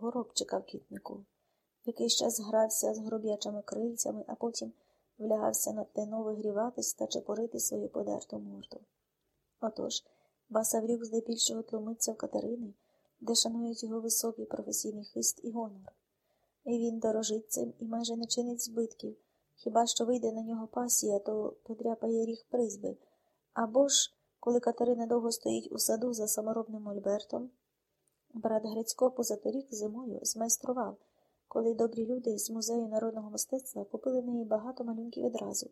горобчика в квітнику. Якийсь час грався з гороб'ячими крильцями, а потім влягався на тено вигріватись та чепорити свою подерту морду. Отож, Басаврюк здебільшого тлумиться в Катерини, де шанують його високий професійний хист і гонор. І він дорожить цим і майже не чинить збитків. Хіба що вийде на нього пасія, то подряпає ріг призьби. Або ж, коли Катерина довго стоїть у саду за саморобним Ольбертом, брат Грицько позаторік зимою змайстрував, коли добрі люди з музею народного мистецтва купили в неї багато малюнків відразу,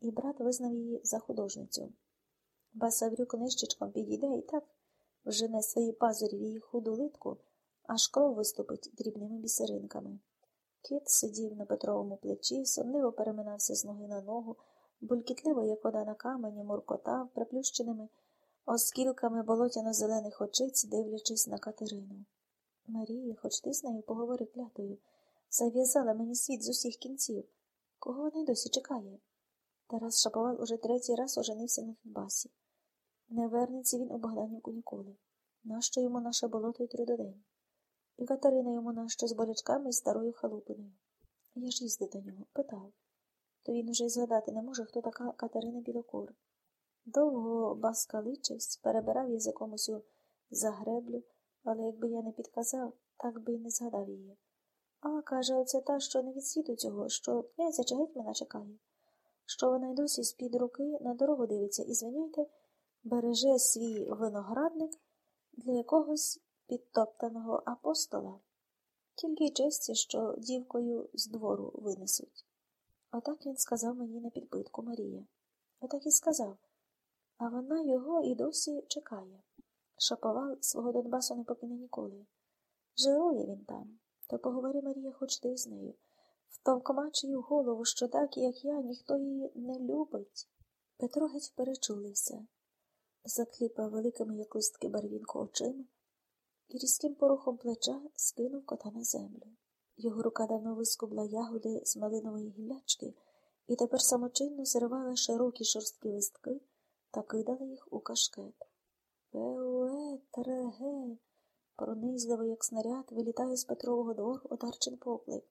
і брат визнав її за художницю. Басаврюк нищечком підійде і так вжене свої пазурі в її худу литку, аж кров виступить дрібними бісеринками. Кіт сидів на Петровому плечі, сонливо переминався з ноги на ногу, булькітливо, як вода на камені, муркотав, приплющеними оскілками болотяно-зелених очиць, дивлячись на Катерину. Марія, хоч ти з нею поговори клятою, зав'язала мені світ з усіх кінців. Кого вона й досі чекає? Тарас Шаповал уже третій раз оженився на Донбасі. Не вернеться він у Богданівку ніколи. Нащо йому наше болото й трудодень? І Катерина йому нащо з болячками і старою халупиною. Я ж їздив до нього, питав. То він уже й згадати не може, хто така Катерина Білокур. Довго баскаличивсь, перебирав язиком усю загреблю, але якби я не підказав, так би й не згадав її. А, каже, оце та, що не від світу цього, що князя чи гетьмана чекає, що вона й досі з-під руки на дорогу дивиться і, звиняйте, береже свій виноградник для якогось підтоптаного апостола, тільки й честі, що дівкою з двору винесуть. Отак він сказав мені на підбитку Марія. Отак і сказав, а вона його і досі чекає. Шаповал свого Донбасу не покине ніколи. Жирує він там, то поговори Марія, хоч ти з нею. Втовкмач їй в голову, що так, як я, ніхто її не любить. Петро геть перечулився, закліпав великими, як листки барвінку очима і різким порухом плеча скинув кота на землю. Його рука давно вискубла ягоди з малинової гіллячки і тепер самочинно зривала широкі шорсткі листки та кидала їх у кашкет. Пеуе, тереге, пронизливо, як снаряд, вилітає з Петрового двору одарчин поклик.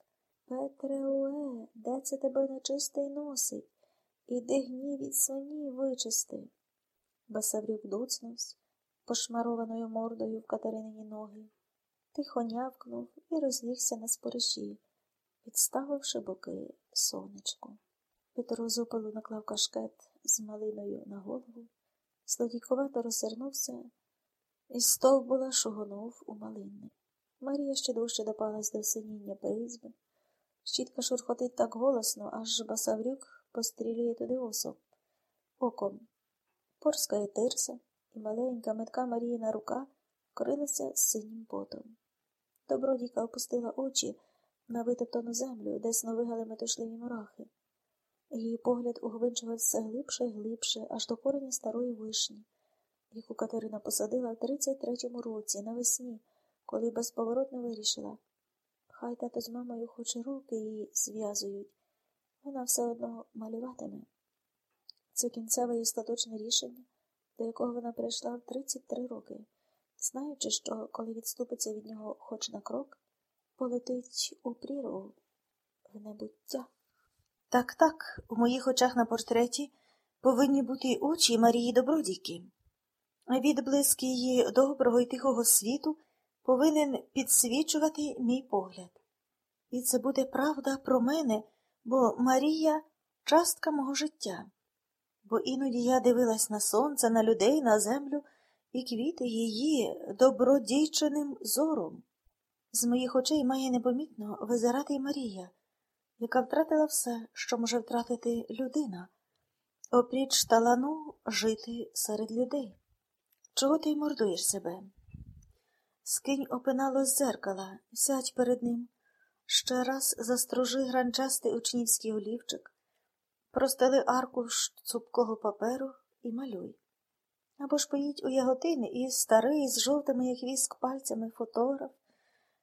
Петреуе, де це тебе нечистий носить? Іди гнів від свині вичисти. Басаврюк доцнувся пошмарованою мордою в Катеринині ноги, тихо нявкнув і розлігся на спориші, підставивши боки сонечку. Петро з наклав кашкет з малиною на голову, сладійковато розсернувся і стовбула шугонув у малинник. Марія ще дужче допалась до синіння призьби. Щітка шурхотить так голосно, аж басаврюк пострілює туди особ. Оком порскає тирса і маленька метка Маріїна рука вкрилася синім потом. Добродійка опустила очі на витоптану землю, де сновигали метушливі мурахи. Її погляд угвинчував глибше і глибше, аж до кореня старої вишні, яку Катерина посадила в 33-му році, навесні, коли безповоротно вирішила. Хай тато з мамою хоч руки її зв'язують, вона все одно малюватиме. Це кінцеве і остаточне рішення до якого вона прийшла в 33 роки, знаючи, що, коли відступиться від нього хоч на крок, полетить у прірву в небуття. Так, так, у моїх очах на портреті повинні бути й очі Марії Добродійки. Відблиск її доброго і тихого світу повинен підсвічувати мій погляд. І це буде правда про мене, бо Марія частка мого життя бо іноді я дивилась на сонце, на людей, на землю і квіти її добродійчиним зором. З моїх очей має непомітно визирати й Марія, яка втратила все, що може втратити людина, опріч талану жити серед людей. Чого ти мордуєш себе? Скинь опинало з зеркала, сядь перед ним, ще раз застружи гранчастий учнівський олівчик, Простели аркуш цупкого паперу і малюй. Або ж поїдь у яготини і старий, з жовтими, як віск, пальцями фотограф,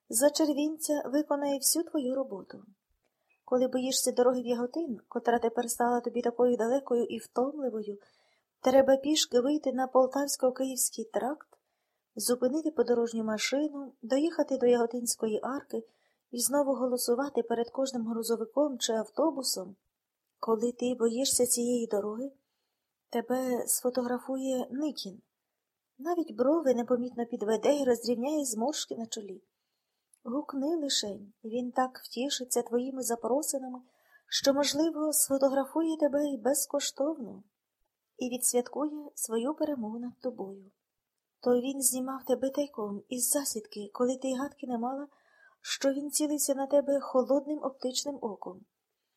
за червінця виконає всю твою роботу. Коли боїшся дороги в яготин, котра тепер стала тобі такою далекою і втомливою, треба пішки вийти на полтавсько-київський тракт, зупинити подорожню машину, доїхати до Яготинської арки і знову голосувати перед кожним грузовиком чи автобусом. Коли ти боїшся цієї дороги, тебе сфотографує Никін. Навіть брови непомітно підведе і розрівняє зморшки на чолі. Гукни лишень, він так втішиться твоїми запросинами, що, можливо, сфотографує тебе і безкоштовно, і відсвяткує свою перемогу над тобою. То він знімав тебе тайком із засідки, коли ти гадки не мала, що він цілився на тебе холодним оптичним оком.